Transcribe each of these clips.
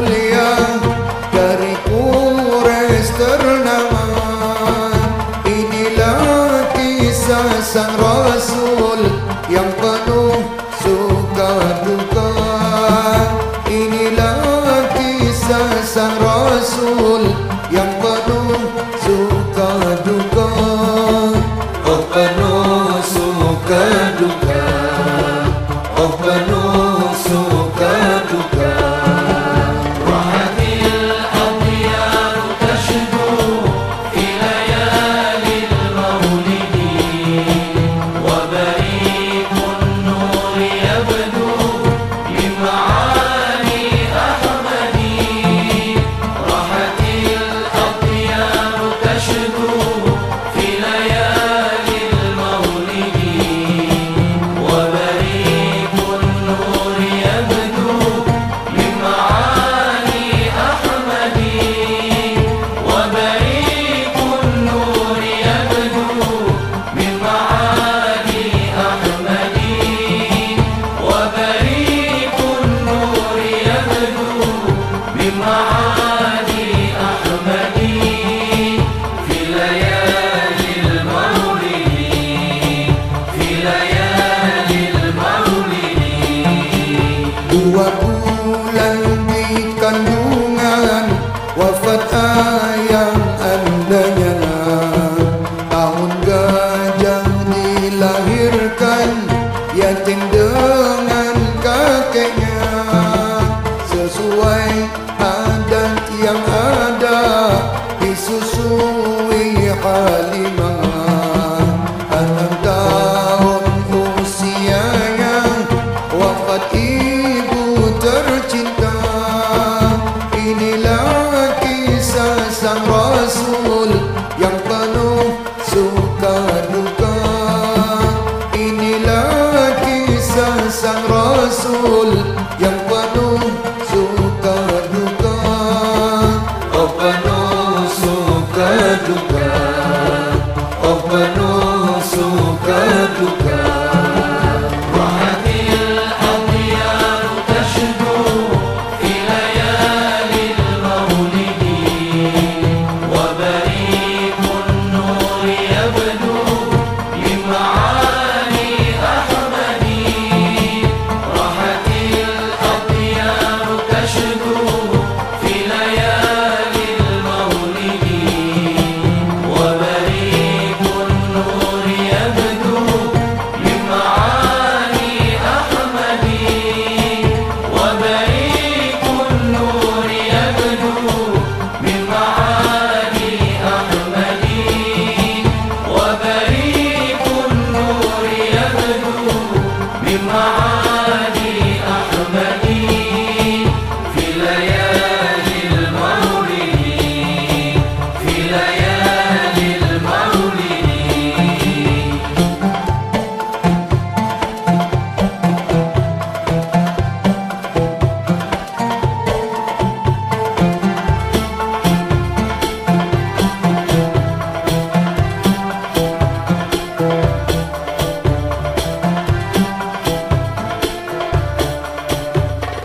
bernasab Dua solitário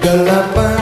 Galapan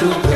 suka